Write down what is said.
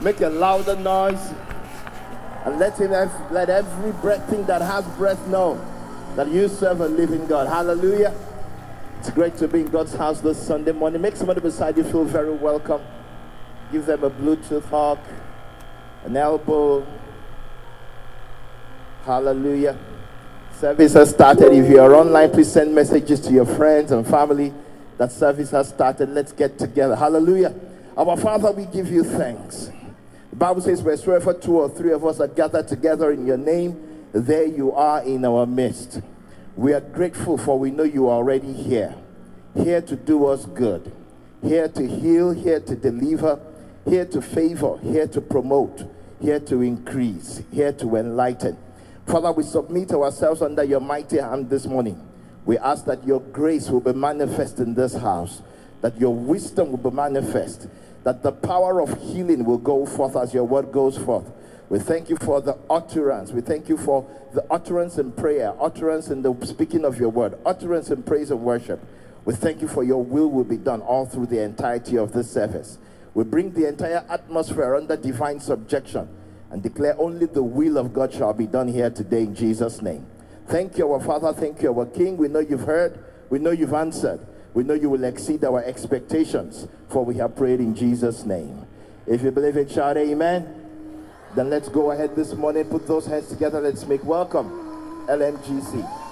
Make a louder noise. And let, him let every breath thing that has breath know that you serve a living God. Hallelujah. It's great to be in God's house this Sunday morning. Make somebody beside you feel very welcome. Give them a Bluetooth hug, an elbow. Hallelujah. Service has started. If you are online, please send messages to your friends and family that service has started. Let's get together. Hallelujah. Our Father, we give you thanks. The Bible says, wherever two or three of us are gathered together in your name, there you are in our midst. We are grateful for we know you are already here, here to do us good, here to heal, here to deliver, here to favor, here to promote, here to increase, here to enlighten. Father, we submit ourselves under your mighty hand this morning. We ask that your grace will be manifest in this house, that your wisdom will be manifest, that the power of healing will go forth as your word goes forth. We thank you for the utterance. We thank you for the utterance in prayer, utterance in the speaking of your word, utterance in praise and worship. We thank you for your will will be done all through the entirety of this service. We bring the entire atmosphere under divine subjection and declare only the will of God shall be done here today in Jesus' name. Thank you, our Father. Thank you, our King. We know you've heard. We know you've answered. We know you will exceed our expectations, for we have prayed in Jesus' name. If you believe it, shout amen. Then let's go ahead this morning, put those hands together. Let's make welcome LMGC.